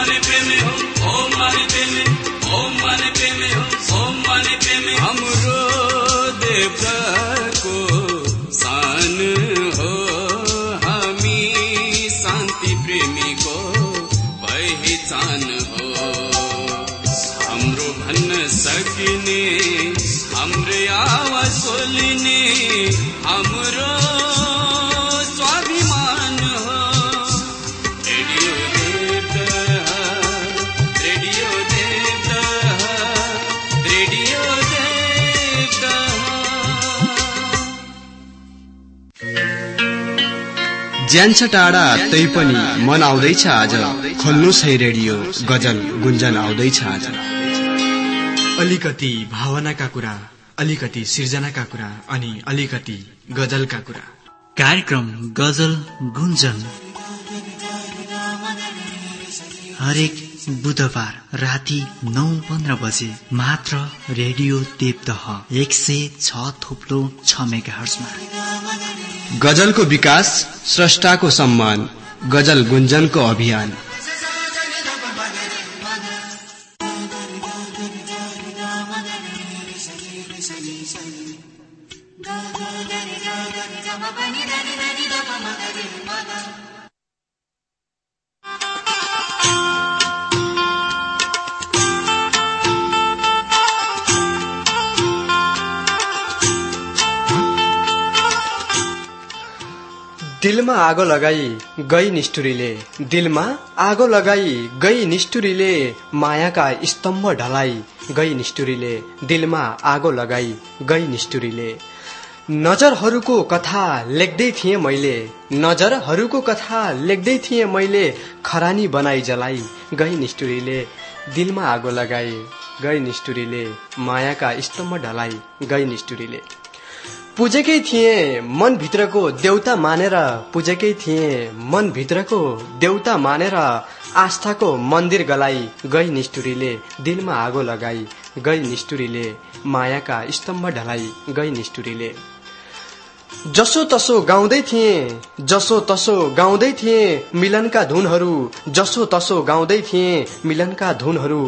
माने प्रेमी हो ओम माने प्रेमी ओम माने प्रेमी हो ओम माने प्रेमी हाम्रो देवताको सान हो हामी शान्ति प्रेमीको पहिचान हो। हाम्रो भन्न सकिने हाम्रो आवाज बोलिने ज्यान्छ टाढा तै पनि मन आउँदैछ आज। खोल्नुहोस् है रेडियो गजल गुन्जन आउँदैछ आज। अलिकति भावनाका कुरा अलिकति सिर्जनाका कुरा अनि अलिकति गजलका कुरा। कार्यक्रम गजल गुन्जन। हरेक बुधबार राति नौ पन्ध्र बजे मात्र रेडियो देवदह एक सय छ थुप्लो छ मेगा गजलको विकास स्रष्टाको सम्मान गज़ल गुंजन को अभियान। दिलमा आगो लगाई गई निष्ठुरीले। दिलमा आगो लगाई गई निष्ठुरीले मायाका स्तम्भ ढलाई गई निष्ठुरीले। दिलमा आगो लगाई गई निष्ठुरीले। नजरहरूको कथा लेख्दै थिएँ मैले। नजरहरूको कथा लेख्दै थिएँ मैले। खरानी बनाई जलाई गई निष्ठुरीले। दिलमा आगो लगाई गई निष्ठुरीले। मायाका स्तम्भ ढलाई गई निष्ठुरीले। पुजेकै थिएँ मनभित्रको देउता मानेर। पुजेकै थिएँ मनभित्रको देउता मानेर। आस्थाको मन्दिर गलाई गई निष्ठुरीले दिलमा आगो लगाई गई निष्ठुरीले मायाका स्तम्भ ढलाई गई निष्ठुरीले। जसो तसो गाउँदै थिएँ जसो तसो गाउँदै थिएँ मिलनका धुनहरू जसो तसो गाउँदै थिएँ मिलनका धुनहरू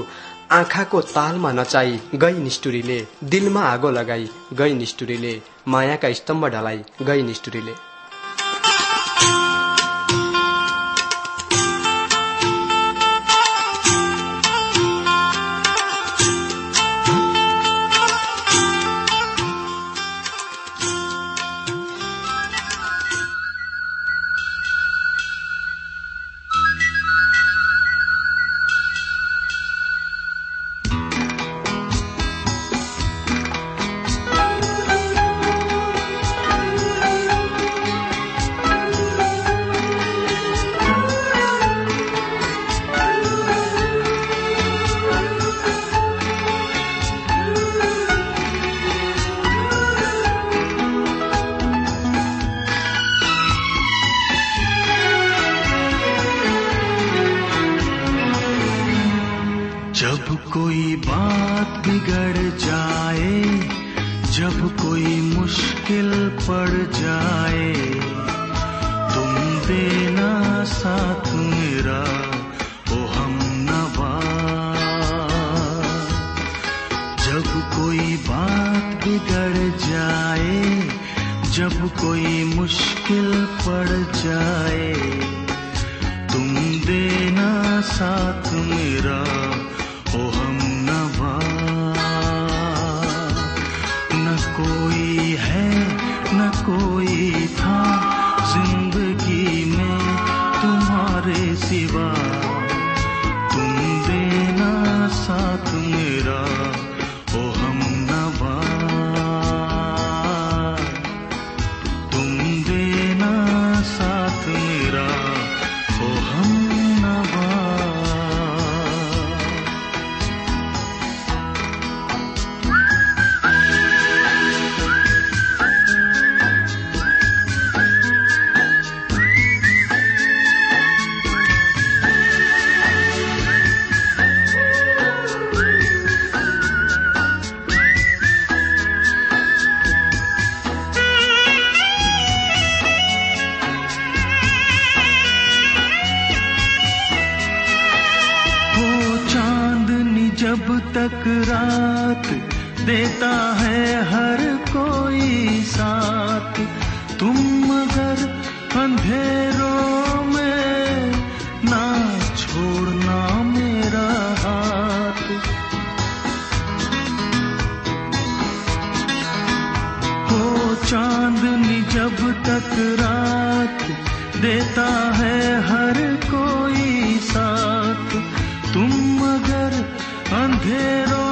आँखाको तालमा नचाई गई निष्ठुरीले दिलमा आगो लगाई गई निष्ठुरीले मायाका स्तम्भ ढलाई गई निष्ठुरीले। जब कोई मुश्किल पड़ जाए तुम देना साथ मेरा ओ हम मगर अंधेरों में ना छोड़ना मेरा हाथ। हो चांदनी जब तक रात देता है हर कोई साथ, तुम अगर अंधेरों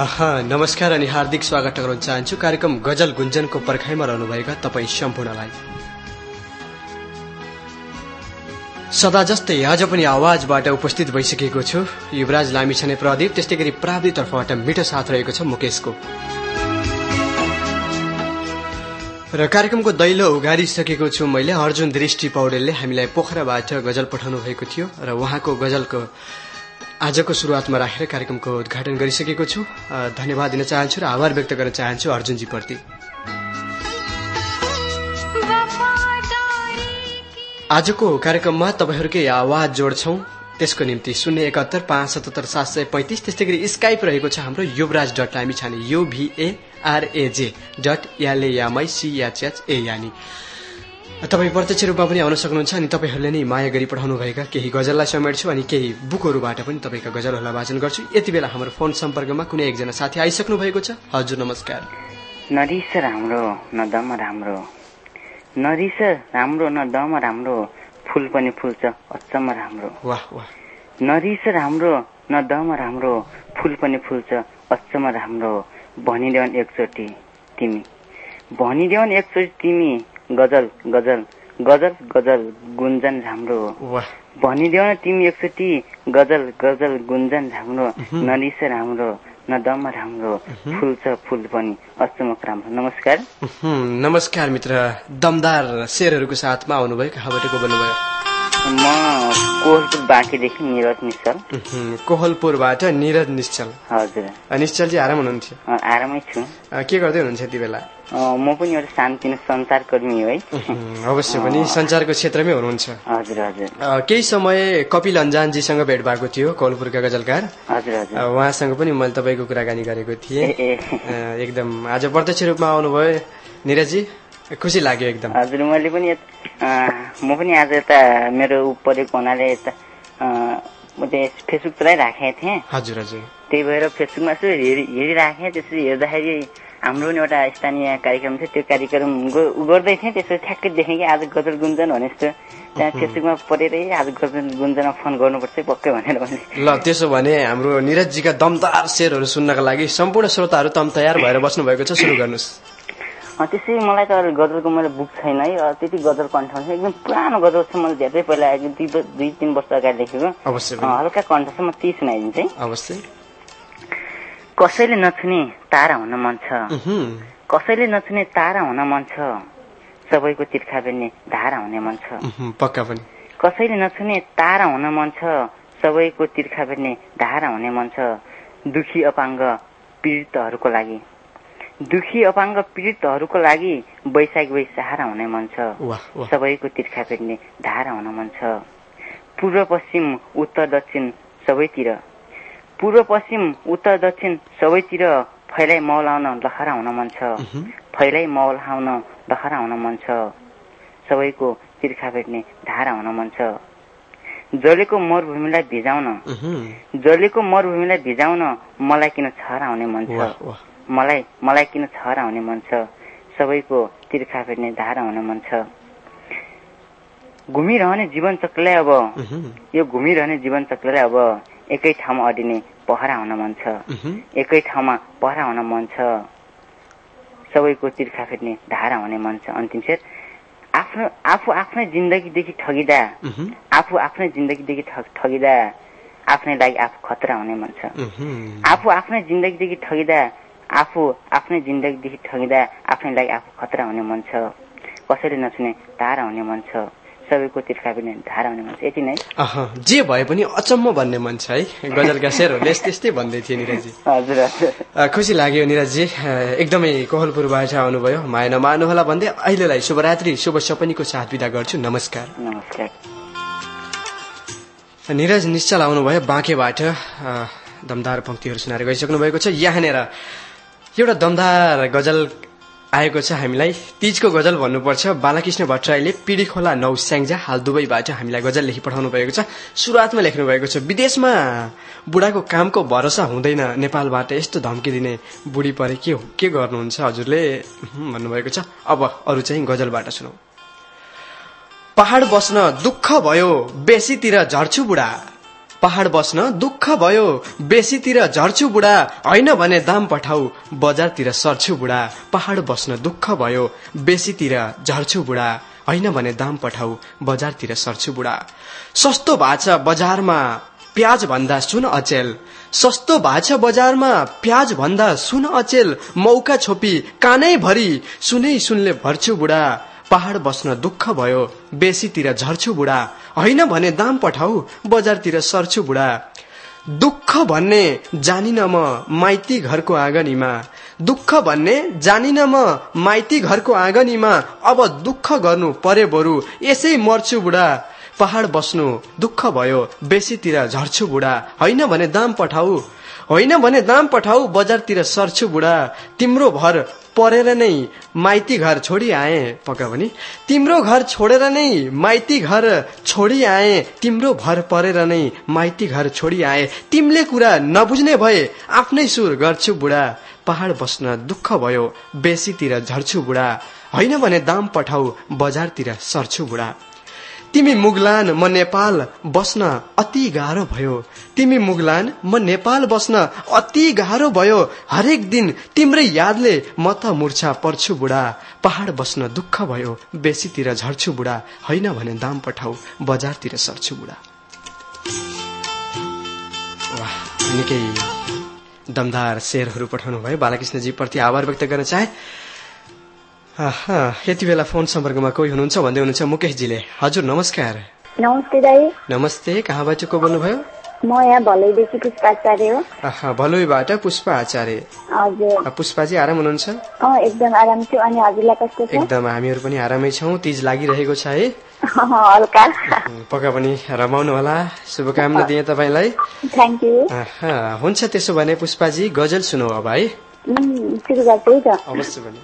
नमस्कार अनि हार्दिक स्वागत गर्न चाहन्छु। कार्यक्रम गजल गुन्जनको पर्खाइमा रहनुभएका तपाईँ सम्पूर्णलाई। सदा जस्तै आज पनि आवाजबाट उपस्थित भइसकेको छु। युवराज लामिछाने प्रदीप त्यस्तै गरी प्रावितर्फबाट मिठो साथ रहेको छ मुकेशको। र कार्यक्रमको दैलो उगारिसकेको छु मैले। अर्जुन दृष्टि पौडेलले हामीलाई पोखराबाट गजल पठाउनु भएको थियो र उहाँको गजलको आजको सुरुवातमा राखेर कार्यक्रमको उद्घाटन गरिसकेको छु। धन्यवाद दिन चाहन्छु र आभार व्यक्त गर्न चाहन्छु अर्जुनजीप्रति आजको कार्यक्रममा तपाईँहरूकै आवाज जोड्छौं। त्यसको निम्ति शून्य एकात्तर पाँच सतहत्तर सात सय पैँतिस त्यस्तै गरी स्काइप रहेको छ हाम्रो युवराज डट लामी छाने युभिएआरएजे डट एलएएमआई सिएचएच ए यानी। तपाईँ प्रत्यक्ष रूपमा पनि आउन सक्नुहुन्छ अनि तपाईँहरूले नै माया गरी पठाउनुभएका केही गजललाई समेट्छु अनि केही बुकहरूबाट पनि तपाईँका गजलहरूलाई वाचन गर्छु। यति बेला हाम्रो फोन सम्पर्कमा कुनै एकजना साथी आइसक्नु भएको छ। हजुर नमस्कार। नरिस राम्रो न दम राम्रो। नरिस राम्रो न दम राम्रो। फुल पनि फुल्छ अचम्म राम्रो। वाह वाह। नरिस राम्रो न दम राम्रो। फुल पनि फुल्छ अचम्म राम्रो। भनिदेऊन् एकचोटि तिमी। भनिदेऊन् एकचोटि तिमी गजल गजल गजल गजल गुन्जन राम्रो वाह। भनिदेऊ न तिमी एकचोटि गजल गजल गुन्जन राम्रो नरिस राम्रो न दम राम्रो फुल्छ फुल पनि अचम्मक राम्रो। नमस्कार। नमस्कार मित्र। दमदार शेरहरूको साथमा आउनुभयो कहाँबाट को बोल्नुभयो? म कोहलपुर बाँकीदेखि निरज निश्चल कोहलपुरबाट निरज निश्चल हजुर। निश्चलजी आराम हुनुहुन्थ्यो? आरामै छु। के गर्दै हुनुहुन्छ यति बेला? म पनि एउटा शान्तिनो सञ्चारकर्मी हो है। अवश्य पनि सञ्चारको क्षेत्रमै हुनुहुन्छ। हजुर हजुर। केही समय कपिल अन्जानजीसँग भेट भएको थियो कोहलपुरका गजलकार। हजुर हजुर। उहाँसँग पनि मैले तपाईँको कुराकानी गरेको थिएँ। एकदम आज प्रत्यक्ष रूपमा आउनुभयो। निरजी खुसी लाग्यो एकदम। हजुर मैले पनि म पनि आज यता मेरो ऊ परेको हुनाले यता फेसबुक चलाइराखेको थिएँ। हजुर हजुर। त्यही भएर फेसबुकमा यसो हेरि हेरिराखेँ त्यसरी हेर्दाखेरि हाम्रो पनि एउटा स्थानीय कार्यक्रम थियो त्यो कार्यक्रम गर्दै थिएँ त्यसपछि ठ्याक्कै देखेँ कि आज गजल गुन्जन भने जस्तो। त्यहाँ फेसबुकमा परेरै आज गजल गुन्जनमा फोन गर्नुपर्छ पक्कै भनेर भने। ल त्यसो भने हाम्रो निरजजीका दमदार शेरहरू सुन्नका लागि सम्पूर्ण श्रोताहरू तम तयार भएर बस्नु भएको छ सुरु गर्नुहोस्। त्यसै मलाई त अहिले गजलको मैले बुक छैन है त्यति गजल कण्ठ छ। एकदम पुरानो गजल छ मैले धेरै पहिला दुई दुई तिन वर्ष अगाडि लेखेको पनि। हल्का कण्ठ छ म ती सुनाइदिन्छु है। अवश्य। कसैले नछुने तारा हुन मन छ। कसैले नछुने तारा हुन मन छ। सबैको तिर्खा बेर्ने धारा हुने मन छ। पक्का पनि। कसैले नछुने तारा हुन मन छ। सबैको तिर्खा बेर्ने धारा हुने मन छ। दुखी अपाङ्ग पीडितहरूको लागि दुखी अपाङ्ग पीडितहरूको लागि वैशाख वै सहारा हुने मन छ। सबैको तिर्खा फेर्ने धारा हुन मन छ। पूर्व पश्चिम उत्तर दक्षिण सबैतिर। पूर्व पश्चिम उत्तर दक्षिण सबैतिर फैलाइ मौलाउन लखरा हुन मन छ। फैलाइ मौलाउन लखरा हुन मन छ। सबैको तिर्खा भेट्ने धारा हुन मन छ। जलेको मरुभूमिलाई भिजाउन। जलेको मरुभूमिलाई भिजाउन मलाई किन छहरा हुने मन छ? मलाई मलाई किन छहरा हुने मन छ? सबैको तिर्खा फेर्ने धारा हुने मन छ। घुमिरहने जीवन चक्रलाई अब यो घुमिरहने जीवन चक्रलाई अब एकै ठाउँमा अडिने पहरा हुन मन छ। एकै ठाउँमा पहरा हुन मन छ। सबैको तिर्खा फेर्ने धारा हुने मन छ। अन्तिम शेर आफ्नो आफू आफ्नै जिन्दगीदेखि ठगिँदा आफू आफ्नै जिन्दगीदेखि ठग- ठगिँदा आफ्नै लागि आफू खतरा हुने मन छ। आफू आफ्नै जिन्दगीदेखि ठगिँदा आफू आफ्नै जिन्दगीदेखि ठगिँदा आफ्नै लागि आफू खतरा हुने मन छ। कसैले नछुने धारा हुने मन छ। सबैको तिर्खा पनि धारा हुने मन छ। यति नै। जे भए पनि अचम्म भन्ने मन छ है। गजलका शेरहरूले यस्तै यस्तै भन्दै थिए निरजी हजुर खुसी लाग्यो निरजी एकदमै कोहलपुरबाट आउनुभयो। माया नमार्नुहोला भन्दै अहिलेलाई शुभरात्रि शुभ सपनीको साथ विदा गर्छु। नमस्कार। नमस्कार। निरज निश्चल आउनुभयो। बाँकेबाट दमदार पंक्तिहरू सुनाएर गइसक्नु भएको छ। यहाँनिर एउटा दमदार गजल आएको छ हामीलाई। तीजको गजल भन्नुपर्छ बालकृष्ण भट्टराईले पिडी खोला नौ स्याङ्जा हाल दुवैबाट हामीलाई गजल लेखी पठाउनु भएको छ। सुरुवातमा लेख्नु भएको छ विदेशमा बुढाको कामको भरोसा हुँदैन। नेपालबाट यस्तो धम्की दिने बुढी परे के के गर्नुहुन्छ हजुरले? भन्नुभएको छ। अब अरू चाहिँ गजलबाट सुनौ। पहाड बस्न दुःख भयो बेसीतिर झर्छु बुढा। पहाड बस्न दुःख भयो। बेसीतिर झर्छु बुढा होइन भने दाम पठाऊ। बजारतिर सर्छु बुढा पहाड बस्न दुःख भयो। बेसीतिर झर्छु बुढा होइन भने दाम पठाऊ। बजारतिर सर्छु बुढा। सस्तो भाछ बजारमा प्याज भन्दा सुन अचेल। सस्तो भाछ बजारमा प्याज भन्दा सुन अचेल। मौका छोपी कानै भरी सुनै सुनले भर्छु बुढा। पहाड बस्न दुःख भयो बेसीतिर झर्छु बुढा। होइन भने दाम पठाऊ बजारतिर सर्छु बुढा। दुःख भन्ने जानिन म माइती घरको आँगनीमा। दुःख भन्ने जानिन म माइती घरको आँगनीमा। अब दुःख गर्नु परे बरु यसै मर्छु बुढा। पहाड बस्नु दुःख भयो बेसीतिर झर्छु बुढा। होइन भने दाम पठाऊ होइन भने दाम पठाऊ बजारतिर सर्छु बुढा। तिम्रो भर परेर नै माइती घर छोडी आए पक्का भने तिम्रो घर छोडेर नै माइती घर छोडी आए तिम्रो भर परेर नै माइती घर छोडी आए। तिमीले कुरा नबुझ्ने भए आफ्नै सुर गर्छु बुढा। पहाड बस्न दुःख भयो बेसीतिर झर्छु बुढा। होइन भने दाम पठाऊ बजारतिर सर्छु बुढा। तिमी मुगलान म नेपाल बस्न अति गाह्रो भयो। तिमी मुगलान म नेपाल बस्न अति गाह्रो भयो। हरेक दिन तिम्रै यादले म त मुर्छा पर्छु बुढा। पहाड बस्न दुःख भयो। बेसीतिर झर्छु बुढा। होइन भने दाम पठाऊ। बजारतिर सर्छु बुढा। निकै दमदार शेरहरू पठाउनु भयो बालकृष्णजी प्रति आभार व्यक्त गर्न चाहे। यति बेला फोन सम्पर्कमा कोही हुनुहुन्छ? भन्दै हुनुहुन्छ मुकेशजीले। हजुर नमस्कार। नमस्ते दाई। नमस्ते कहाँबाट को बोल्नुभयो? म यहाँ भलैदेखि पुष्पाचार्य हो। आहा, भलुईबाट पुष्पा आचार्य हजुर पुष्पाजी आराम हुनुहुन्छ? एकदम आराम छु। अनि हजुरलाई कस्तो छ? एकदम हामीहरू पनि आरामै छौँ। तिज लागिरहेको छ है? हल्का। पक्का पनि रमाउनु होला शुभकामना दिएँ तपाईँलाई। थ्याङ्क यू आहा, हुन्छ त्यसो भने पुष्पाजी गजल सुनौ अब है? है अवश्य पनि।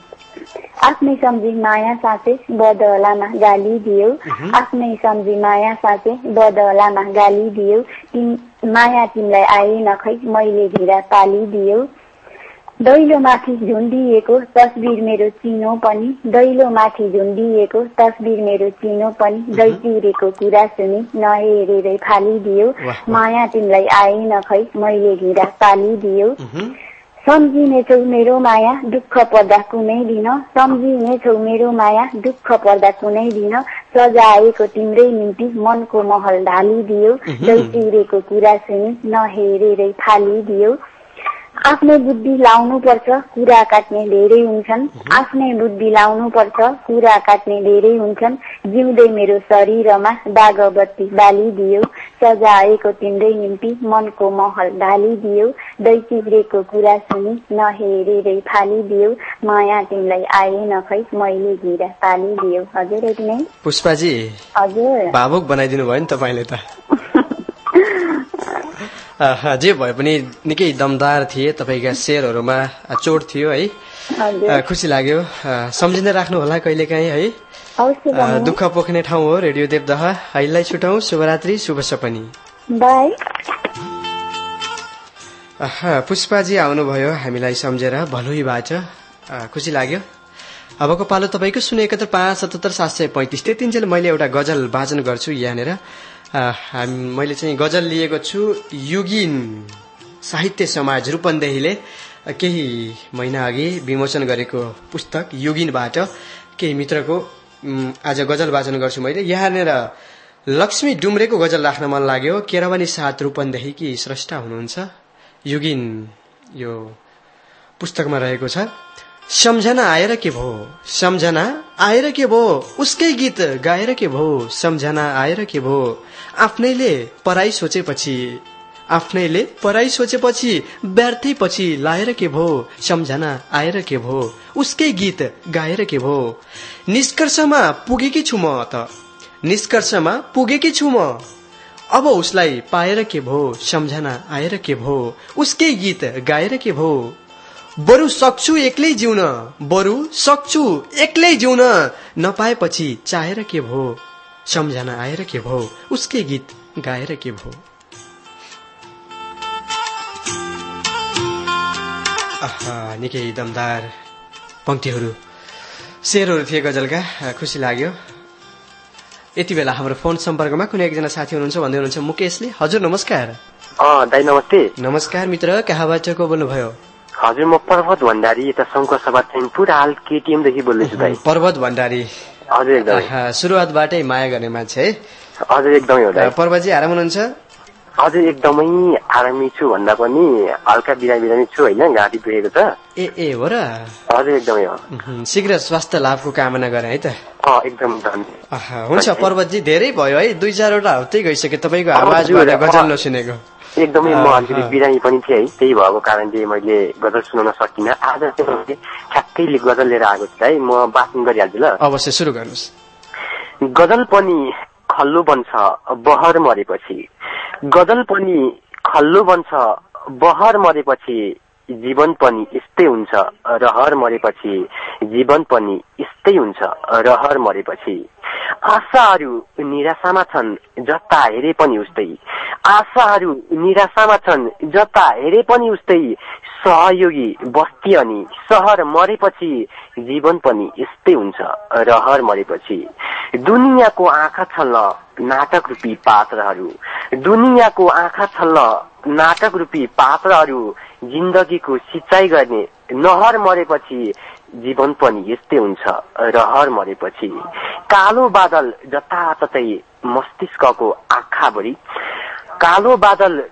आफ्नै सम्झी माया साँचे बदलामा गाली दियो। आफ्नै सम्झी माया साँचे बदलामा गाली दियो। तिम माया तिमीलाई आएन खै मैले धिरा पालिदियो दैलो माथि झुन्डिएको तस्बिर मेरो चिनो पनि दैलो माथि झुन्डिएको तस्बिर मेरो चिनो पनि दै चिउरेको कुरा सुनि नहेरेरै फालिदियो। माया तिमीलाई आएन खै मैले धिरा पालिदियो सम्झिनेछौ मेरो माया दुःख पर्दा कुनै दिन। सम्झिनेछौ मेरो माया दुःख पर्दा कुनै दिन। सजाएको तिम्रै निम्ति मनको महल ढालिदियो। दै चिउरेको कुरा सुनि नहेरेरै फालिदियो। आफ्नै बुद्धि लाउनु पर्छ कुरा काट्ने धेरै हुन्छन्। आफ्नै बुद्धि लाउनु पर्छ कुरा काट्ने धेरै हुन्छन्। जिउँदै मेरो शरीरमा दाग बत्ती बालिदियो सजाएको तिम्रै निम्ति मनको महल ढालिदियो दै चिब्रेको कुरा सुनि नहेरेरै फालिदियो माया तिमीलाई आएन खै मैले गिरा पालिदियो। हजुर पुष्पाजी हजुर। भावुक बनाइदिनु भयो नि तपाईँले त। जे भए पनि निकै दमदार थिए तपाईँका शेरहरूमा चोट थियो है। खुसी लाग्यो। सम्झिँदै राख्नु होला कहिलेकाहीँ है। दुःख पोख्ने ठाउँ हो रेडियो देवदह अहिलेलाई छुटौँ शुभरात्रि शुभ सपनी। पुष्पाजी आउनुभयो हामीलाई सम्झेर भलुईबाट। खुसी लाग्यो। अबको पालो तपाईँको शून्य एकहत्तर पाँच सतहत्तर सात सय पैँतिस। त्यतिन्जेल मैले एउटा गजल वाचन गर्छु यहाँनिर। मैले चाहिँ गजल लिएको छु युगिन साहित्य समाज रूपन्देहीले। केही महिना अघि विमोचन गरेको पुस्तक युगिनबाट। केही मित्रको आज गजल वाचन गर्छु मैले। यहाँनिर लक्ष्मी डुम्रेको गजल राख्न मन लाग्यो। केरावानी सात रूपन्देहीकी स्रष्टा हुनुहुन्छ? युगिन यो पुस्तकमा रहेको छ। सम्झना आएर के भो सम्झना आएर के भो उसकै गीत गाएर के भो सम्झना आएर के भो आफ्नैले पराई सोचेपछि आफ्नैले पराई सोचेपछि व्यर्थै पछि लाएर के भो सम्झना आएर के भो उसकै गीत गाएर के भो निष्कर्षमा पुगेकी छु म त निष्कर्षमा पुगेकी छु म अब उसलाई पाएर के भो सम्झना आएर के भो उसकै गीत गाएर के भो बरु सक्छु एक्लै जिउन। बरु सक्छु एक्लै जिउन। नपाएपछि चाहेर के भो? सम्झना आएर के भो? उसकै गीत गाएर के भो? आहा निकै दमदार पंक्तिहरू शेरहरू थिए गजलका खुसी लाग्यो। यति बेला हाम्रो फोन सम्पर्कमा कुनै एकजना साथी हुनुहुन्छ भन्दै हुनुहुन्छ मुकेशले। हजुर नमस्कार। अँ दाइ नमस्ते। नमस्कार मित्र कहाँबाट को बोल्नुभयो? हजुर म पर्वत भण्डारी यता शङ्कर सभा चैनपुर हाल केटिएमदेखि बोल्दैछु दाइ पर्वत भण्डारी। हजुर एकदमै। सुरुवातबाटै माया गर्ने मान्छे है। हजुर एकदमै हो पर्वतजी आराम हुनुहुन्छ? हजुर एकदमै आरामी छु भन्दा पनि हल्का बिरामी बिरामी छु होइन घाँटी दुखेको छ। ए ए हो र? हजुर एकदमै हो। शीघ्र स्वास्थ्य लाभको कामना गरे है त। एकदम हुन्छ पर्वतजी धेरै भयो है। दुई चारवटा हप्तै गइसक्यो। तपाईँको आवाजबाट हजुर, गजल अँ। नसुनेको। एकदमै म अलिकति। बिरामी पनि थिएँ है त्यही भएको कारणले मैले गजल सुनाउन सकिनँ आज चाहिँ मैले ठ्याक्कै गजल लिएर आएको छु है म वाचन गरिहाल्छु ल अवश्य सुरु गर्नुहोस् गजल पनि खल्लो बन्छ बहर मरेपछि गजल पनि खल्लो बन्छ बहर मरेपछि जीवन पनि यस्तै हुन्छ। रहर मरेपछि जीवन पनि यस्तै हुन्छ। रहर मरेपछि। आशाहरू निराशामा छन् जता हेरे पनि उस्तै। आशाहरू निराशामा छन् जता हेरे पनि उस्तै। सहयोगी बस्ती अनि सहर मरेपछि जीवन पनि यस्तै हुन्छ। रहर मरेपछि। दुनियाँको आँखा छल्न नाटक रूपी पात्रहरू। दुनियाँको आँखा छल्न नाटक रूपी पात्रहरू जिन्दगीको सिँचाइ गर्ने नहर मरेपछि जीवन पनि यस्तै हुन्छ रहर मरेपछि। कालो बादल जताततै मस्तिष्कको आँखाभरि कालो बादल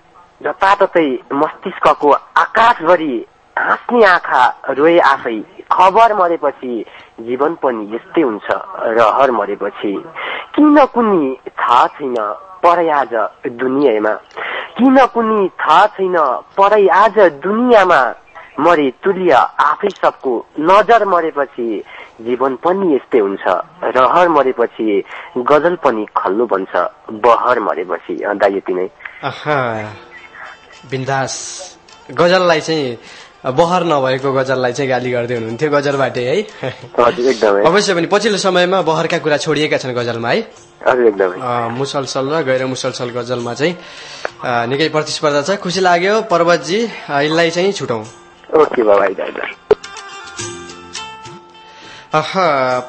जताततै मस्तिष्कको आकाशभरि हाँस्ने आँखा रोए आफै खबर मरेपछि जीवन पनि यस्तै हुन्छ रहर मरेपछि। किन कुनी थाहा छैन? परै आज दुनियाँमा। किन कुनी थाहा छैन परै आज दुनियाँमा मरे तुल्य आफै सबको नजर मरेपछि जीवन पनि यस्तै हुन्छ। रहर मरेपछि गजल पनि खल्लो बन्छ। बहर मरेपछि दाइ यति नै। बिन्दास। गजललाई चाहिँ बहर नभएको गजललाई चाहिँ गाली गर्दै हुनुहुन्थ्यो गजलबाटै है? अवश्य पनि पछिल्लो समयमा बहरका कुरा छोडिएका छन् गजलमा है? मुसलसल र गैर मुसलसल गजलमा चाहिँ निकै प्रतिस्पर्धा छ। खुसी लाग्यो पर्वतजी यसलाई चाहिँ छुटौँ।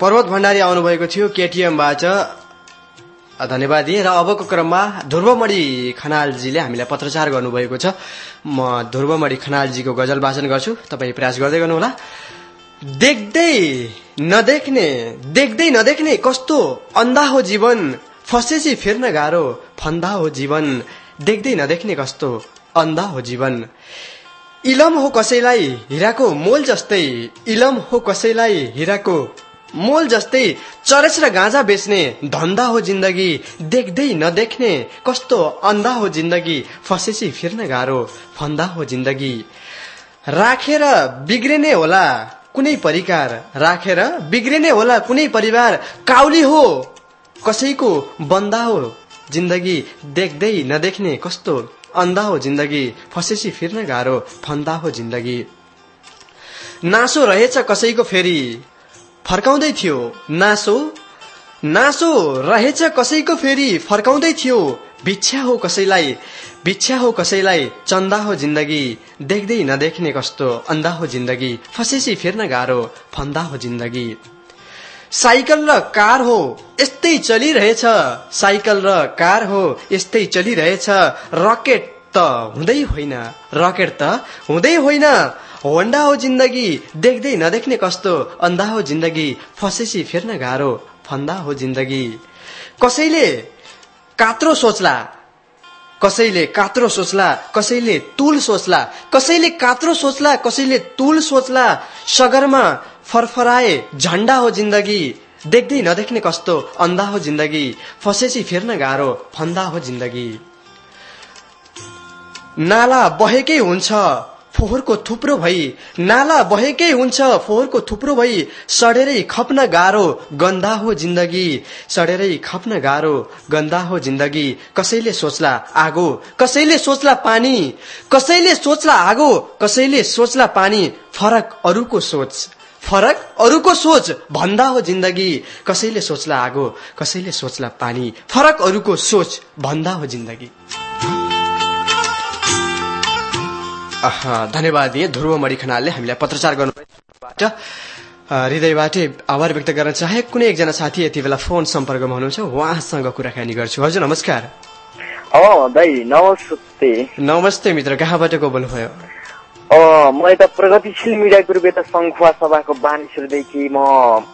पर्वत भण्डारी आउनुभएको थियो केटिएमबाट। अ, धन्यवाद दिएँ। र अबको क्रममा ध्रुवमणि खनालजीले हामीलाई पत्रचार गर्नुभएको छ। म ध्रुवमणि खनालजीको गजल वाचन गर्छु। तपाईँ प्रयास गर्दै गर्नुहोला। देख्दै नदेख्ने देख्दै नदेख्ने कस्तो अन्धा हो जीवन फसेसी फेर्न गाह्रो फन्दा हो जीवन देख्दै नदेख्ने कस्तो अन्धा हो जीवन। इलम हो कसैलाई हिराको मोल जस्तै इलम हो कसैलाई हिराको मोल जस्तै चरस र गाँजा बेच्ने धन्दा हो जिन्दगी देख्दै नदेख्ने कस्तो अन्धा हो जिन्दगी फसेसी फिर्न गाह्रो फन्दा हो जिन्दगी। राखेर बिग्रिने होला कुनै परिकार राखेर बिग्रिने होला कुनै परिवार काउली हो कसैको बन्दा हो जिन्दगी देख्दै नदेख्ने कस्तो अन्धा हो जिन्दगी फसेसी फिर्न गाह्रो फन्दा हो जिन्दगी। नासो रहेछ कसैको फेरि फर्काउँदै थियो। नासो नासो रहेछ कसैको फेरि फर्काउँदै थियो। भिक्षा हो कसैलाई भिक्षा हो कसैलाई चन्दा हो जिन्दगी। देख्दै नदेख्ने कस्तो अन्धा हो जिन्दगी। फसेसी फेर्न गाह्रो फन्दा हो जिन्दगी। साइकल र कार हो यस्तै चलिरहेछ। साइकल र कार हो यस्तै चलिरहेछ। रकेट त हुँदै होइन रकेट त हुँदै होइन। होन्डा हो जिन्दगी देख्दै नदेख्ने कस्तो अन्धा हो जिन्दगी फसेसी फेर्न गाह्रो फन्दा हो जिन्दगी। कसैले कात्रो सोच्ला कसैले कात्रो सोच्ला कसैले तुल सोच्ला कसैले कात्रो सोच्ला कसैले तुल सोच्ला सगरमा फरफराए झण्डा हो जिन्दगी देख्दै नदेख्ने कस्तो अन्धा हो जिन्दगी फसेसी फेर्न गाह्रो फन्दा हो जिन्दगी। नाला बहेकै हुन्छ फोहोरको थुप्रो भई नाला बहेकै हुन्छ। फोहोरको थुप्रो भई सडेरै खप्न गाह्रो गन्दा हो जिन्दगी। सडेरै खप्न गाह्रो गन्दा हो जिन्दगी। कसैले सोच्ला आगो कसैले सोच्ला पानी। कसैले सोच्ला आगो कसैले सोच्ला पानी। फरक अरूको सोच फरक अरूको सोच भन्दा हो जिन्दगी। कसैले सोच्ला आगो कसैले सोच्ला पानी। फरक अरूको सोच भन्दा हो जिन्दगी। धन्यवाद दिए ध्रुव मणि खनालले हामीलाई पत्रचार गर्नुभएबाट हृदयबाटै आभार व्यक्त गर्न चाहे कुनै एकजना साथी यति बेला फोन सम्पर्कमा हुनुहुन्छ उहाँसँग कुराकानी गर्छु। हजुर नमस्कार। नमस्ते। नमस्ते मित्र कहाँबाट को बोल्नुभयो म यता प्रगतिशील मिडिया ग्रुप यता सङ्खुवा सभाको बानेश्वरदेखि म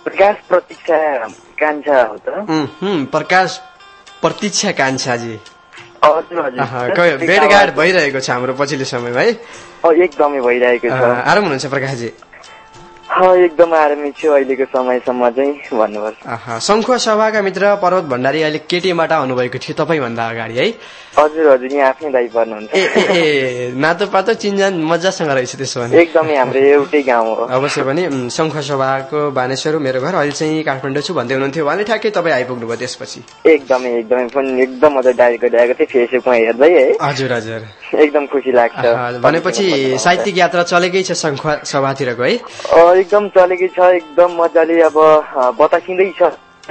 प्रकाश प्रतीक्षा कान्छा हो त? प्रकाश प्रतीक्षा कान्छाजी। भेटघाट भइरहेको छ हाम्रो पछिल्लो समयमा है? एकदमै भइरहेको छ। आराम हुनुहुन्छ प्रकाशजी? एकदम आरामी छु अहिलेको समयसम्म चाहिँ भन्नुपर्छ। सभाका मित्र पर्वत भण्डारी अहिले केटीबाट आउनुभएको थियो तपाईँभन्दा अगाडि है? हजुर हजुर यहाँ आफ्नै दाइ पर्नुहुन्छ। ए नातो पातो चिन्जान मजासँग रहेछ त्यसो भने। एकदमै हाम्रो एउटै गाउँ हो। अवश्य पनि शङ्ख सभाको बानेश्वर मेरो घर अहिले चाहिँ काठमाडौँ छु भन्दै हुनुहुन्थ्यो। उहाँले ठ्याक्कै तपाईँ आइपुग्नु भयो त्यसपछि। एकदमै एकदमै पनि एकदम मजा गरिरहेको थिएँ फेसबुकमा हेर्दै है। हजुर हजुर। एकदम खुसी लाग्छ। भनेपछि साहित्यिक यात्रा चलेकै छ सभातिरको है? एकदम चलेकै छ एकदम मजाले अब अँ, बतासिँदै छ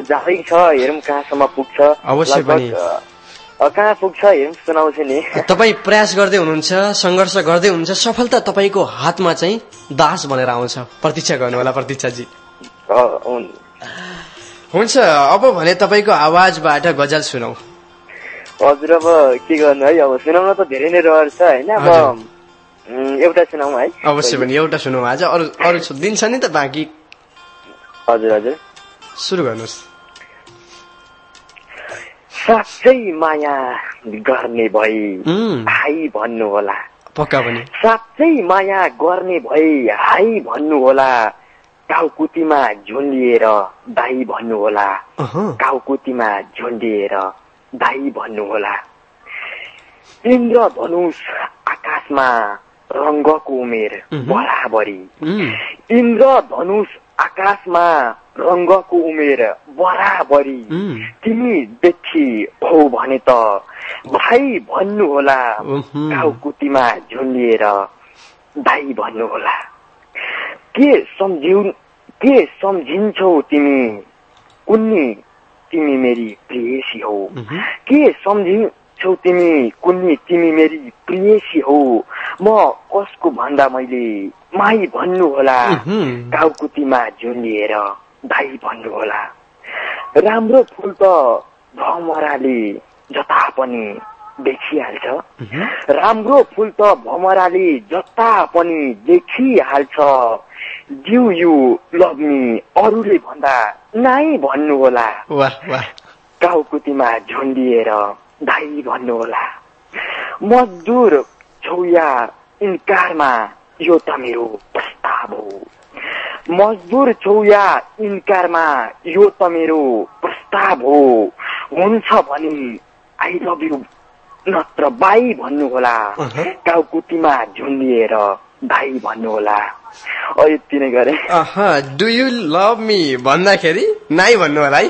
जाँदै छ हेरौँ कहाँसम्म पुग्छ। अवश्य पनि। कहाँ पुग्छ हेरौँ सुनाउँछु नि। तपाईँ प्रयास गर्दै हुनुहुन्छ सङ्घर्ष गर्दै हुनुहुन्छ सफलता तपाईँको हातमा चाहिँ दास भनेर आउँछ। प्रतीक्षा गर्नु होला प्रतीक्षाजी। हुन्छ अब भने तपाईँको आवाजबाट गजल सुनौ। हजुर अब के गर्नु है? अब सुनाउन त धेरै नै रहर छ होइन? अब एउटा सुनाउँ है। अवश्य पनि एउटा सुनौ आज। अरू अरू दिन्छ नि त बाँकी? हजुर हजुर। सुरु गर्नुहोस्। साँच्चै माया गर्ने भई हाई भन्नु होला। पक्का पनि। साँच्चै माया गर्ने भई हाई भन्नु होला। टाउकुतीमा झुन्डिएर दाई भन्नु होला। टाउकुतीमा झुन्डिएर दाई भन्नु होला। इन्द्र धनुष आकाशमा रङ्गको उमेर। बराबरी। इन्द्र धनुष आकाशमा रङ्गको उमेर बराबरी। तिमी देखि हौ भने त भाइ भन्नु होला उहुँ। टाउकुतीमा झुन्डिएर दाई भन्नु होला। के सम्झिउ के सम्झिन्छौ तिमी? कुन्नी तिमी मेरी प्रियसी हौ। के सम्झिन्छौ तिमी कुन्नी तिमी मेरी प्रियसी हौ म कसको भन्दा मैले माई भन्नु होला। उहुँ। टाउकुतीमा झुन्डिएर दाई भन्नु होला। राम्रो फुल त भमराले जता पनि देखिहाल्छ। राम्रो फुल त भमराले जता पनि देखिहाल्छ। जिउ यु लग्नी अरूले भन्दा नाइ भन्नु होला। वाह वाह। टाउकुतीमा झुन्डिएर दाई भन्नु होला। मजदुर छौया इन्कारमा यो त मेरो प्रस्ताव हो। मजदुर छौया इन्कारमा यो त मेरो प्रस्ताव हो। हुन्छ भने आई लभ यु नत्र बाई भन्नु होला। अहँ। टाउकुतीमा झुन्डिएर दाई भन्नु होला। अ यति नै गरे। डु यु लभ मी भन्दाखेरि नाइ भन्नु होला है।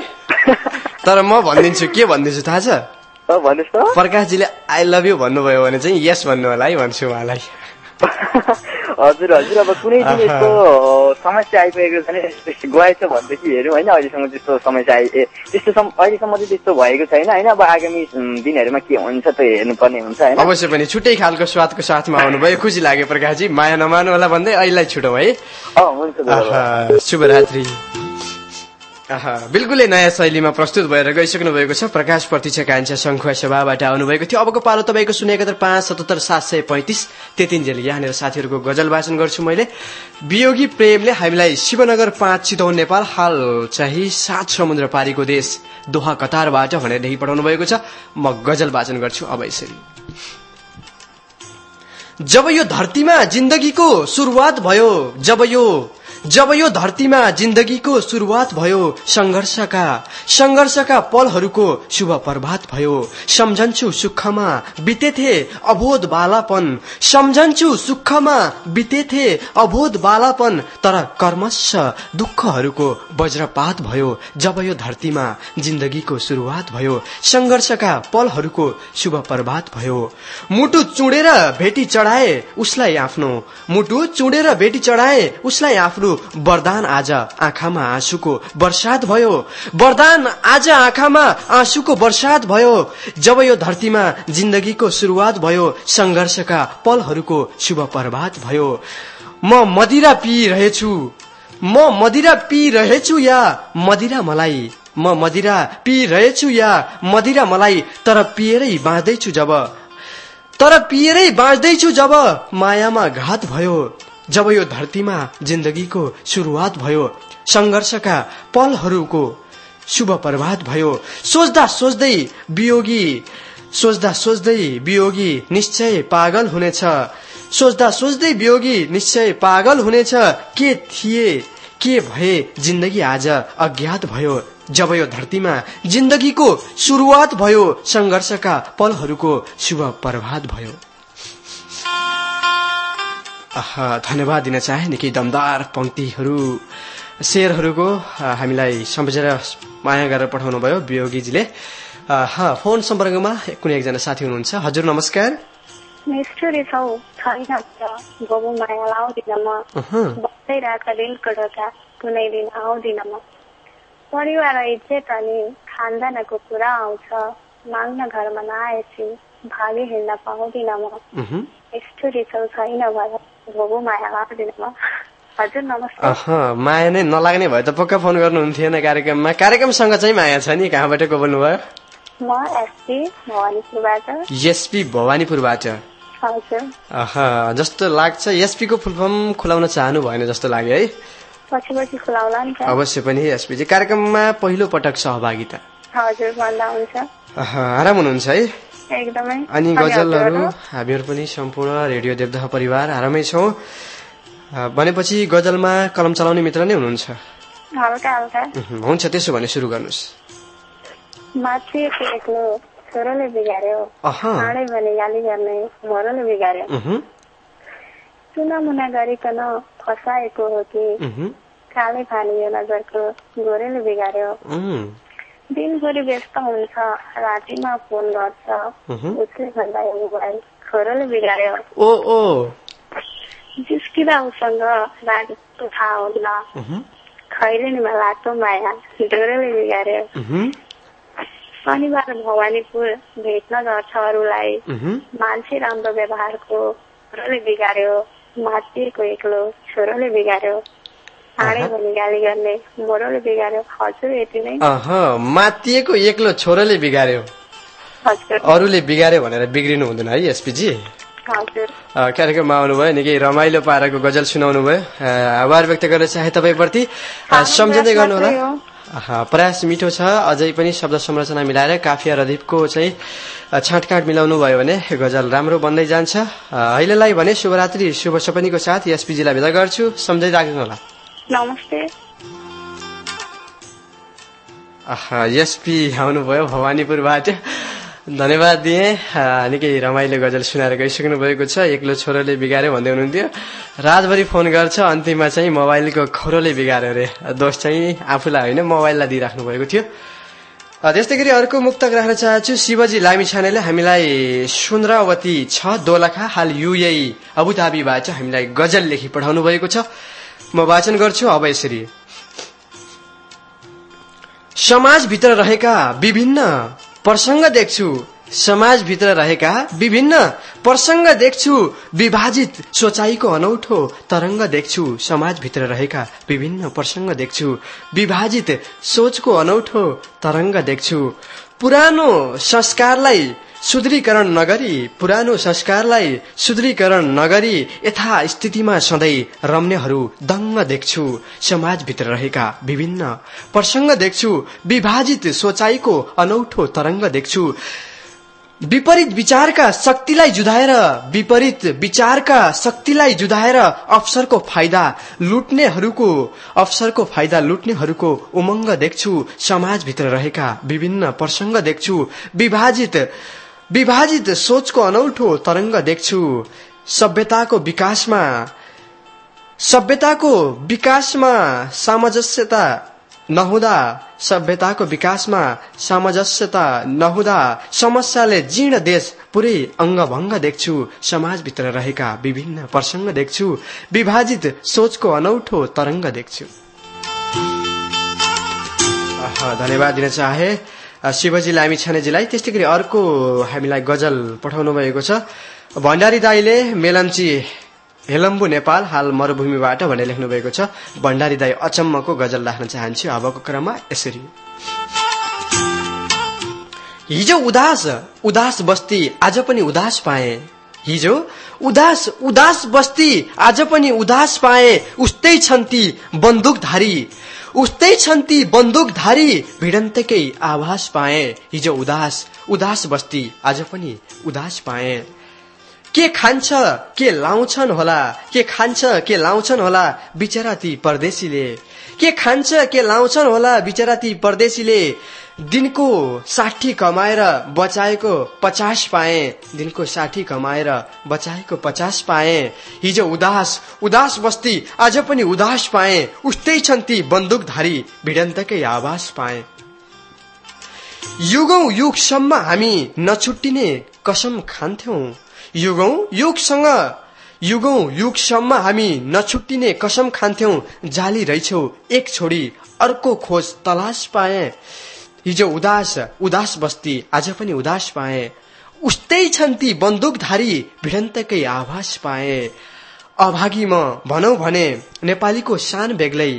तर म भनिदिन्छु के भनिदिन्छु थाहा छ? प्रकाशजीले आई लभ यु भन्नुभयो भने चाहिँ यस भन्नु होला है भन्छु उहाँलाई। हजुर हजुर। अब कुनै दिन। यस्तो समस्या आइपुगेको छ भने गएछ भनेदेखि हेरौँ होइन अहिलेसम्म त्यस्तो समस्या आइ त्यस्तो सम- अहिलेसम्म चाहिँ त्यस्तो भएको छैन होइन। अब आगामी दिनहरूमा के हुन्छ त्यो हेर्नुपर्ने हुन्छ होइन। अवश्य पनि छुट्टै खालको स्वादको साथमा आउनुभयो। खुसी लाग्यो प्रकाशजी। माया नमानु होला भन्दै अहिले छुटौँ है। अँ हुन्छ शुभरात्रि। बिल्कुलै नयाँ शैलीमा प्रस्तुत भएर गइसक्नु भएको छ। प्रकाश प्रतीक्षा कान्छा शङ्खुवा सभाबाट आउनुभएको थियो। अबको पालो तपाईँको शून्य एकात्तर पाँच सतहत्तर सात सय पैँतिस। त्यतिन्जेल यहाँनिर साथीहरूको गजल वाचन गर्छु मैले। वियोगी प्रेमले हामीलाई शिवनगर पाँच चितौन नेपाल हाल चाहिँ सात समुद्र पारीको देश दोहा कतारबाट भनेर लेखी पठाउनु भएको छ। म गजल वाचन गर्छु अब यसरी। जब यो धरतीमा जिन्दगीको सुरुवात भयो जब यो जब यो धरतीमा जिन्दगीको सुरुवात भयो संघर्षका संघर्षका पलहरूको शुभ प्रभात भयो। सम्झन्छु सुखमा बितेथे अबोध बालापन। सम्झन्छु सुखमा बितेथे अबोध बालापन। तर कर्मश दुःखहरूको वज्रपात भयो जब यो धरतीमा जिन्दगीको सुरुवात भयो। संघर्षका पलहरूको शुभ प्रभात भयो। मुटु चुडेर भेटी चढाए उसलाई आफ्नो। मुटु चुडेर भेटी चढाए उसलाई आफ्नो। वरदान आज आँखामा आँसुको वर्षात भयो। वरदान आज आँखामा आँसुको वर्षात भयो। जब यो धरतीमा जिन्दगीको सुरुवात भयो संघर्षका पलहरूको शुभ प्रभात भयो। म मदिरा पिरहेछु म मदिरा पिरहेछु या मदिरा मलाई? म मदिरा पिरहेछु या मदिरा मलाई? तर पिएरै बाँच्दैछु जब। तर पिएरै बाँच्दैछु जब मायामा घात भयो। जब यो धरतीमा जिन्दगीको सुरुवात भयो संघर्षका पलहरूको शुभ प्रभात भयो सोच्दा सोच्दै वियोगी सोच्दा सोच्दै वियोगी निश्चय पागल हुनेछ। सोच्दा सोच्दै वियोगी निश्चय पागल हुनेछ। के थिए के भए जिन्दगी आज अज्ञात भयो? जब यो धरतीमा जिन्दगीको सुरुवात भयो संघर्षका पलहरूको शुभ प्रभात भयो। धन्यवाद दिन चाहे निकै दमदार पंक्तिहरू शेरहरूको हामीलाई सम्झेर माया गरेर पठाउनु भयो वियोगीजीले फोन सम्पर्कमा कुनै एकजना साथी हुनुहुन्छ? हजुर नमस्कार। परिवार इज्जत अनि खानदानको कुरा आउँछ। माग्न घरमा नआएपछि भागी हिँड्न पाउँदिन म। निष्ठुरी छौ छैन भएर गोबु माया नै नलाग्ने भए त पक्का फोन गर्नुहुन्थेन कार्यक्रममा। कार्यक्रमसँग चाहिँ माया छ नि कहाँबाट को बोल्नुभयो? म एसपी भवानीपुरबाट। एसपी जस्तो लाग्छ एसपी को फुल फर्म खुलाउन चाहनु भएन जस्तो लाग्यो है। अवश्य पनि एसपीजी। कार्यक्रममा पहिलो पटक सहभागिता। आराम हुनुहुन्छ है? एकदमै। अनि गजलहरू? हामीहरू पनि सम्पूर्ण रेडियो देवदह परिवार आरामै छौँ। भनेपछि गजलमा कलम चलाउने मित्र नै हुनुहुन्छ। हुन्छ त्यसो भने सुरु गर्नुहोस्। छोरोले बिगार्यो आँडै भने गाली गर्ने मोरोले बिगार्यो उहुँ, चुनामुना गरिकन फसाएको हो कि? कालै फानियो नजरको गोरेले बिगार्यो दिनभरि व्यस्त हुन्छ रातिमा फोन गर्छ। उसले भन्दा मोबाइल छोरोले बिगार्यो ओ ओ। जिस्किँदा उसँग रागको थाहा उहुँ, खैरेनीमा लाग्दो माया डोरेले बिगार्यो शनिबार भवानीपुर भेट्न गर्छ अरूलाई। मान्छे राम्रो व्यवहारको छोरोले बिगार्यो मातिएको एक्लो छोरोले बिगार्यो मातिएको एक्लो छोराले बिगार्यो। अरूले बिगार्यो भनेर बिग्रिनु हुँदैन है एसपीजी। कार्यक्रममा आउनुभयो निकै रमाइलो पाराको गजल सुनाउनु भयो आभार व्यक्त गर्न चाहे तपाईँप्रति सम्झँदै गर्नुहोला प्रयास मिठो छ। अझै पनि शब्द संरचना मिलाएर काफिया रदीपको चाहिँ छाँटकाँट मिलाउनु भयो भने गजल राम्रो बन्दै जान्छ। अहिलेलाई भने शुभरात्रि शुभ सपनीको साथ एसपीजीलाई विदा गर्छु। सम्झै राख्नुहोला। नमस्ते। आउनुभयो भवानीपुरबाट। धन्यवाद दिएँ। निकै रमाइलो गजल सुनाएर गइसक्नु भएको छ। एक्लो छोरोले बिगार्यो भन्दै हुनुहुन्थ्यो। रातभरि फोन गर्छ अन्तिममा चाहिँ मोबाइलको खोरोले बिगार्यो अरे। दोष चाहिँ आफूलाई होइन मोबाइललाई दिइराख्नु भएको थियो। त्यस्तै गरी अर्को मुक्तक राख्न चाहन्छु। शिवजी लामी छानेले हामीलाई सुन्द्रावती छ दोलखा हाल युए अबुधाबीबाट हामीलाई गजल लेखी पठाउनु भएको छ। म वाचन गर्छु अब यसरी। समाजभित्र रहेका विभिन्न प्रसङ्ग देख्छु। समाजभित्र रहेका विभिन्न प्रसंग देख्छु। विभाजित सोचाइको अनौठो तरंग देख्छु। समाजभित्र रहेका विभिन्न प्रसंग देख्छु। विभाजित सोचको अनौठो तरंग देख्छु। पुरानो संस्कारलाई सुदृढीकरण नगरी पुरानो संस्कारलाई सुदृढीकरण नगरी यथा स्थितिमा सधैँ रम्नेहरू दङ्ग देख्छु। समाजभित्र रहेका विभिन्न प्रसंग देख्छु। विभाजित सोचाइको अनौठो तरंग देख्छु। विपरीत विचारका शक्तिलाई जुधाएर विपरीत विचारका शक्तिलाई जुधाएर अवसरको फाइदा लुट्नेहरूको अवसरको फाइदा लुट्नेहरूको उमङ्ग देख्छु। समाजभित्र रहेका विभिन्न प्रसंग देख्छु। विभाजित विभाजित सोचको अनौठो तरंग देख्छु। सभ्यताको विकासमा सभ्यताको विकासमा सामञ्जस्यता नहुँदा सभ्यताको विकासमा सामञ्जस्यता नहुँदा समस्याले जीर्ण देश पुरै अङ्गभङ्ग देख्छु। समाजभित्र रहेका विभिन्न प्रसंग देख्छु। विभाजित सोचको अनौठो तरंग देख्छु। धन्यवाद दिन चाहे। शिवजी लामी छानेजीलाई। त्यस्तै गरी अर्को हामीलाई गजल पठाउनु भएको छ। भण्डारी दाईले मेलम्ची हेलम्बु नेपाल हाल मरूभूमिबाट भनेर लेख्नु भएको छ। भण्डारी दाई अचम्मको गजल राख्न चाहन्छु। अबको क्रममा यसरी। हिजो उदास उदास बस्ती आज पनि उदास पाए। हिजो उदास उदास बस्ती आज पनि उदास पाए। उस्तै छन् ती बन्दुकधारी। उस्तै छन् ती बन्दुकधारी भिडन्तकै आभास पाए। हिजो उदास उदास बस्ती आज पनि उदास पाए। के खान्छ के लाउँछन् होला के खान्छ के लाउँछन् होला बिचरा ती परदेशीले। के खान्छ के लाउँछन् होला बिचरा ती परदेशीले। दिनको साठी कमाएर बचाएको पचास पाए। दिनको साठी कमाएर बचाएको पचास पाए। हिजो उदास उदास बस्ती आज पनि उदास पाए। उस्तै छन् ती बन्दुकधारी भिडन्तकै आवास पाए। युगौं युगसम्म हामी नछुट्टिने कसम खान्थ्यौं। युगौं युगसँग युगौं युगसम्म हामी नछुट्टिने कसम खान्थ्यौं। जाली रहेछौ एक छोडी अर्को खोज तलास पाए। हिजो उदास उदास बस्ती आज पनि उदास पाए उस्तै छन् ती बन्दुकधारी भिडन्तकै आभास पाए अभागी म भनौ भने नेपालीको शान बेग्लै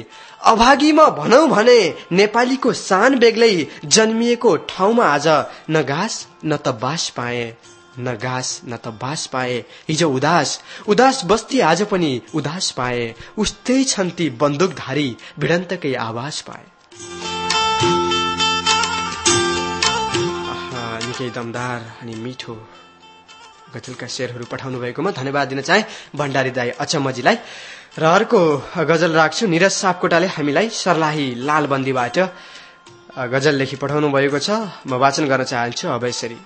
अभागी म भनौ भने नेपालीको शान बेग्लै जन्मिएको ठाउँमा आज न घाँस न त बास पाए न घाँस न त बास पाए हिजो उदास उदास बस्ती आज पनि उदास पाए उस्तै छन् ती बन्दुकधारी भिडन्तकै आवाज पाए निकै दमदार अनि मिठो गजलका शेरहरू पठाउनु भएकोमा धन्यवाद दिन चाहे भण्डारी दाई अचम्मजीलाई। र अर्को गजल राख्छु। निरज सापकोटाले हामीलाई सर्लाही लालबन्दीबाट गजल लेखी पठाउनु भएको छ। म वाचन गर्न चाहन्छु अब यसरी।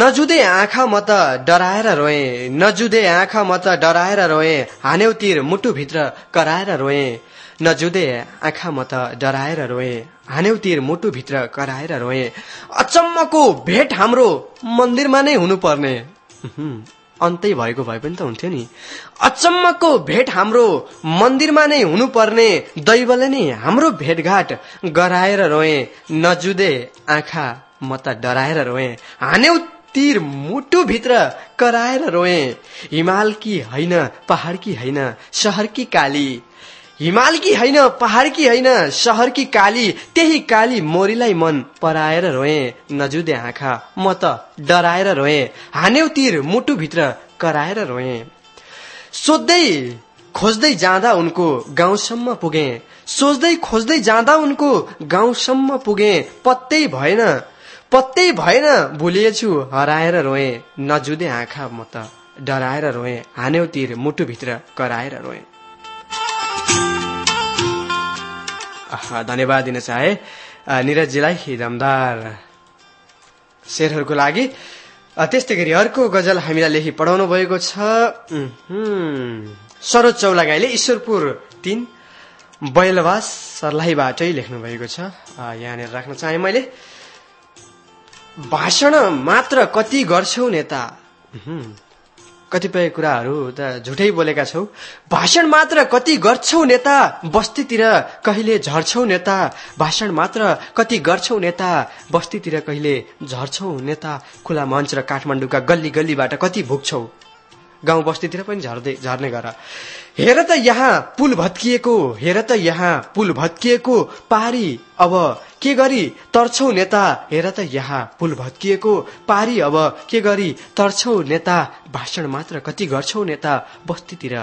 नजुदे आँखा म त डराएर रोए। नजुदे आँखा म त डराएर रोए। हान्यौ तिर मुटुभित्र कराएर रोए। नजुदे आँखा म त डराएर रोए। हान्यौ तिर मुटुभित्र कराएर रोए। अचम्मको भेट हाम्रो मन्दिरमा नै हुनुपर्ने। अन्तै भएको भए पनि त हुन्थ्यो नि। अचम्मको भेट हाम्रो मन्दिरमा नै हुनुपर्ने। दैवले नै हाम्रो भेटघाट गराएर रोए। नजुदे आँखा म त डराएर रोए। हान्यौ तिर मुटुभित्र कराएर रोए। हिमालकी होइन पहाडकी होइन सहरकी काली हिमालकी होइन पहाडकी होइन सहरकी काली त्यही काली मोरीलाई मन पराएर रोए नजुदे आँखा म त डराएर रोए हान्यौ तिर मुटुभित्र कराएर रोए। सोध्दै खोज्दै जाँदा उनको गाउँसम्म पुगे सोच्दै खोज्दै जाँदा उनको गाउँसम्म पुगे पत्तै भएन पत्तै भएन भुलिएछु हराएर रोए नजुदे आँखा म त डराएर रोए हान्यौ तिर मुटुभित्र कराएर रोए। धन्यवाद दिन चाहे निरजजीलाई दमदार शेरहरूको लागि। त्यस्तै गरी अर्को गजल हामीलाई लेखी पढाउनु भएको छ। सरोज चौलागाईले ईश्वरपुर तीन बैलवास सर्लाहीबाटै लेख्नु भएको छ। यहाँनिर राख्न चाहे मैले। भाषण मात्र कति गर्छौ नेता? कतिपय कुराहरू त झुठै बोलेका छौ। भाषण मात्र कति गर्छौ नेता? बस्तीतिर कहिले झर्छौ नेता? भाषण मात्र कति गर्छौ नेता? बस्तीतिर कहिले झर्छौ नेता? खुला मञ्च र काठमाडौँका गल्ली गल्लीबाट कति भुक्छौ? गाउँ बस्तीतिर पनि झर्दै झर्ने गर। हेर त यहाँ पुल भत्किएको हेर त यहाँ पुल भत्किएको पारी अब के गरी तर्छौ नेता? हेर त यहाँ पुल भत्किएको पारी अब के गरी तर्छौ नेता? भाषण मात्र कति गर्छौ नेता? बस्तीतिर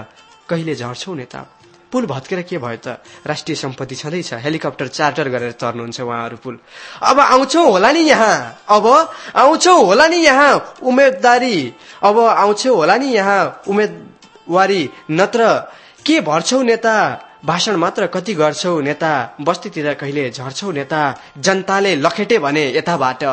कहिले झर्छौ नेता? पुल भत्केर के भयो त। राष्ट्रिय सम्पत्ति छँदैछ। हेलिकप्टर चार्टर गरेर तर्नुहुन्छ उहाँहरू पुल। अब आउँछौ होला नि यहाँ। अब आउँछौ होला नि यहाँ उम्मेदवारी। अब आउँछौ होला नि यहाँ उम्मेदवारी। नत्र के भर्छौ नेता? भाषण मात्र कति गर्छौ नेता? बस्तीतिर कहिले झर्छौ नेता? जनताले लखेटे भने यताबाट।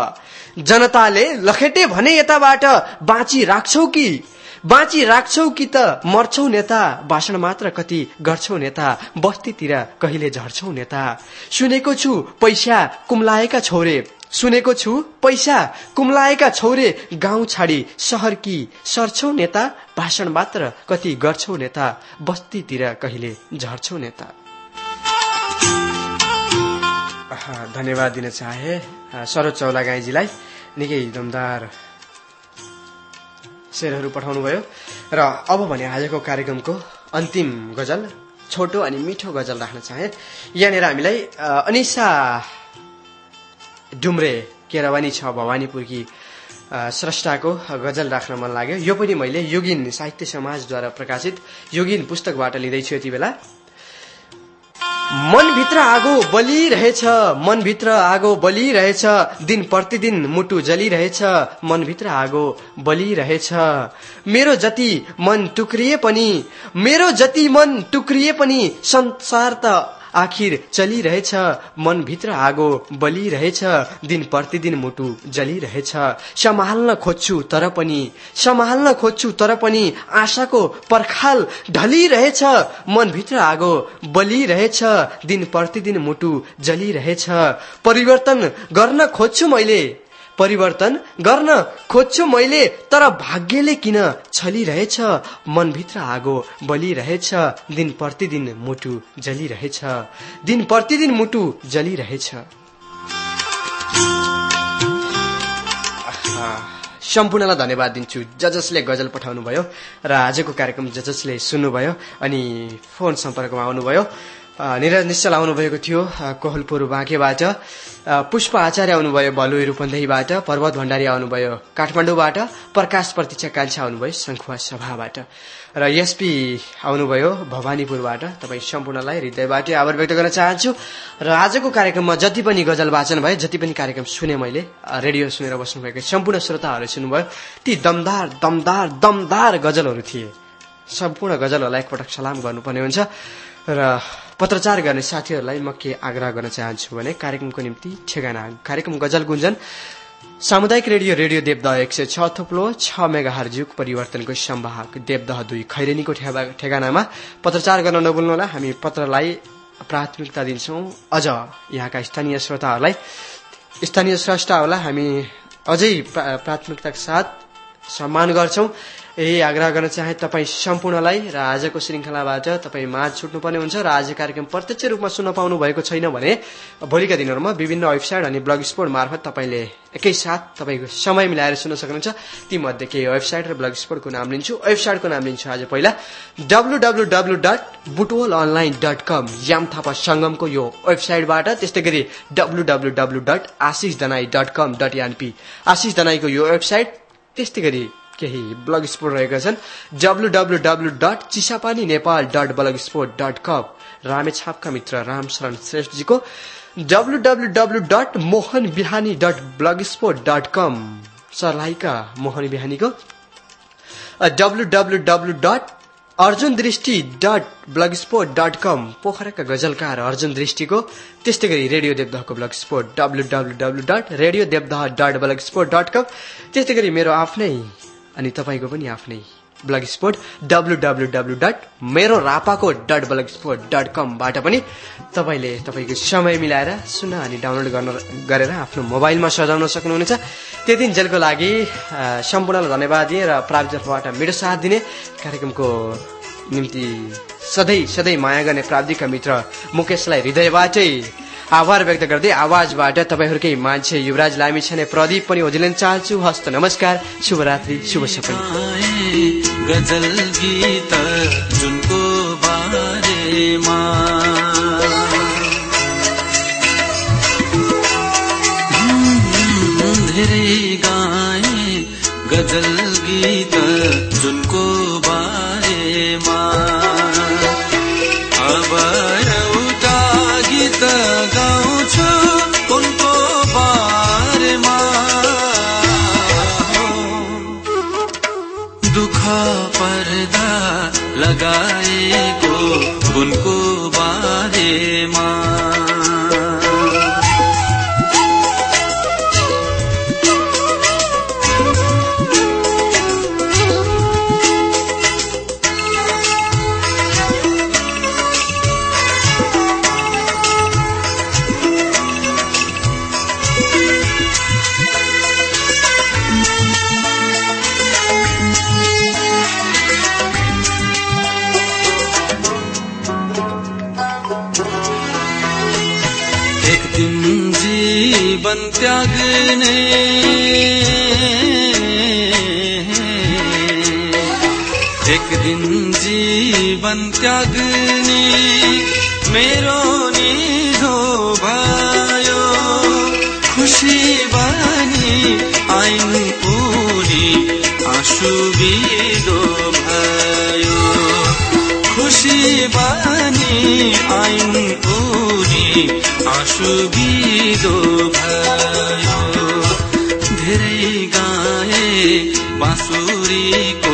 जनताले लखेटे भने यताबाट। बाँची राख्छौ कि? बाँची राख्छौ कि त मर्छौ नेता? भाषण मात्र कति गर्छौ नेता? बस्तीतिर कहिले झर्छौ नेता? सुनेको छु पैसा कुम्लाएका छोरे। सुनेको छु पैसा कुम्लाएका छोरे। गाउँ छाडी सहर कि सर्छौ नेता? भाषण मात्र कति गर्छौ नेता? बस्तीतिर कहिले झर्छौ नेता? धन्यवाद दिन चाहे। सरोज चौला गाईजीलाई निकै दमदार शेरहरू पठाउनु भयो र अब भने आजको कार्यक्रमको अन्तिम गजल छोटो अनि मिठो गजल राख्न चाहे। यहाँनिर हामीलाई अनिसा डुम्रे केरवानी छ भवानीपुरकी स्रष्टाको गजल राख्न मन लाग्यो। यो पनि मैले योगिन साहित्य समाजद्वारा प्रकाशित योगिन पुस्तकबाट लिँदैछु यति बेला। मनभित्र आगो बलिरहेछ मनभित्र आगो बलिरहेछ दिन प्रतिदिन मुटु जलिरहेछ मनभित्र आगो बलिरहेछ। मेरो जति मन टुक्रिए पनि मेरो जति मन टुक्रिए पनि संसार त आखिर चलिरहेछ मनभित्र आगो बलिरहेछ दिन प्रतिदिन मुटु जलिरहेछ। सम्हाल्न खोज्छु तर पनि सम्हाल्न खोज्छु तर पनि आशाको पर्खाल ढलिरहेछ मनभित्र आगो बलिरहेछ दिन प्रतिदिन मुटु जलिरहेछ। परिवर्तन गर्न खोज्छु मैले। परिवर्तन गर्न खोज्छु मैले तर भाग्यले किन छलिरहेछ? मनभित्र आगो बलिरहेछ दिन प्रतिदिन मुटु जलिरहेछ। दिन प्रतिदिन मुटु जलिरहेछ। सम्पूर्णलाई धन्यवाद दिन्छु। ज जसले गजल पठाउनु भयो र आजको कार्यक्रम ज जसले सुन्नुभयो अनि फोन सम्पर्कमा आउनुभयो। निरज निश्चल आउनुभएको थियो कोहलपुर बाँकेबाट। पुष्प आचार्य आउनुभयो भलुई रूपन्देहीबाट पर्वत भण्डारी आउनुभयो काठमाडौँबाट प्रकाश प्रतीक्षा कान्छा आउनुभयो शङ्खुवा सभाबाट। र एसपी आउनुभयो भवानीपुरबाट। तपाईँ सम्पूर्णलाई हृदयबाट आभार व्यक्त गर्न चाहन्छु। र आजको कार्यक्रममा जति पनि गजल वाचन भयो जति पनि कार्यक्रम सुने मैले रेडियो सुनेर बस्नुभएको सम्पूर्ण श्रोताहरू सुन्नुभयो ती दमदार दमदार दमदार गजलहरू थिए। सम्पूर्ण गजलहरूलाई एकपटक सलाम गर्नुपर्ने हुन्छ। र पत्रचार गर्ने साथीहरूलाई म के आग्रह गर्न चाहन्छु भने कार्यक्रमको निम्ति ठेगाना कार्यक्रम गजल गुन्जन सामुदायिक रेडियो रेडियो देवदह एक सय छ थुप्लो छ मेगा जुग परिवर्तनको सम्वाहक देवदह दुई खैरेनीको ठेगा- ठेगानामा पत्रचार गर्न नभुल्नुहोला हामी पत्रलाई प्राथमिकता दिन्छौं। अझ यहाँका स्थानीय श्रोताहरूलाई स्थानीय स्रष्टाहरूलाई हामी अझै प्रा- प्राथमिकताका साथ सम्मान गर्छौं। यही आग्रह गर्न चाहे तपाईँ सम्पूर्णलाई र आजको श्रृङ्खलाबाट तपाईँ माझ छुट्नुपर्ने हुन्छ र आज कार्यक्रम प्रत्यक्ष रूपमा सुन्न पाउनु भएको छैन भने भोलिका दिनहरूमा विभिन्न वेबसाइट अनि ब्लग स्पोर्ट मार्फत तपाईँले एकैसाथ तपाईँको समय मिलाएर सुन्न सक्नुहुन्छ। तीमध्ये केही वेबसाइट र ब्लग स्पोर्टको नाम लिन्छु। वेबसाइटको नाम लिन्छु आज पहिला W W W dot Butwal online dot com Yam Thapa सङ्गमको यो वेबसाइटबाट त्यस्तै गरी W W W dot Ashish Danai dot com dot Ashish दनाईको यो वेबसाइट त्यस्तै गरी केही ब्लग स्पोर्ट रहेका छन्। W W W dot Chisapani Nepal dot blogspot dot com. रामेछापका मित्र Ram Sharan श्रेष्ठजीको W W W dot Mohan Bihani dot blogspot dot com. सर्लाहीका Mohan बिहानीको W W W dot Arjun Drishti dot blogspot dot com. पोखराका गजलकार अर्जुन दृष्टिको त्यस्तै गरी radio देवदहको blogspot W W W dot radio Devdah dot blogspot dot com. त्यस्तै गरी मेरो आफ्नै अनि तपाईँको पनि आफ्नै blog sport W W dot मेरो रापाको डट ब्लग स्पोर्ट डट कमबाट पनि तपाईँले तपाईँको समय मिलाएर सुन्न अनि डाउनलोड गर्न गरेर आफ्नो मोबाइलमा सजाउन सक्नुहुनेछ। त्यति जेलको लागि सम्पूर्णलाई धन्यवाद दिएँ र प्राविजबाट मेरो साथ दिने कार्यक्रमको निम्ति सधैँ सधैँ माया गर्ने प्राविधिकका मित्र मुकेशलाई हृदयबाटै आभार व्यक्त गर्दै आवाजबाट तपाईँहरूकै मान्छे युवराज लामी छने। प्रदीप पनि ओझिलन चाहन्छु हस्त नमस्कार। शुभरात्रि। शुभ सपना गजल गीत जुनको बारेमा गाए गजल गीत जुनको पर्दा लगाएको गुणको बारेमा एक दिन जीवन त्याग्ने मेरो निधो भयो। खुसी बनी आइन पुरी आँसु बिदो भयो। खुसी बनी आइन पुरी आँसु भयो। धेरै गाए बाँसुरीको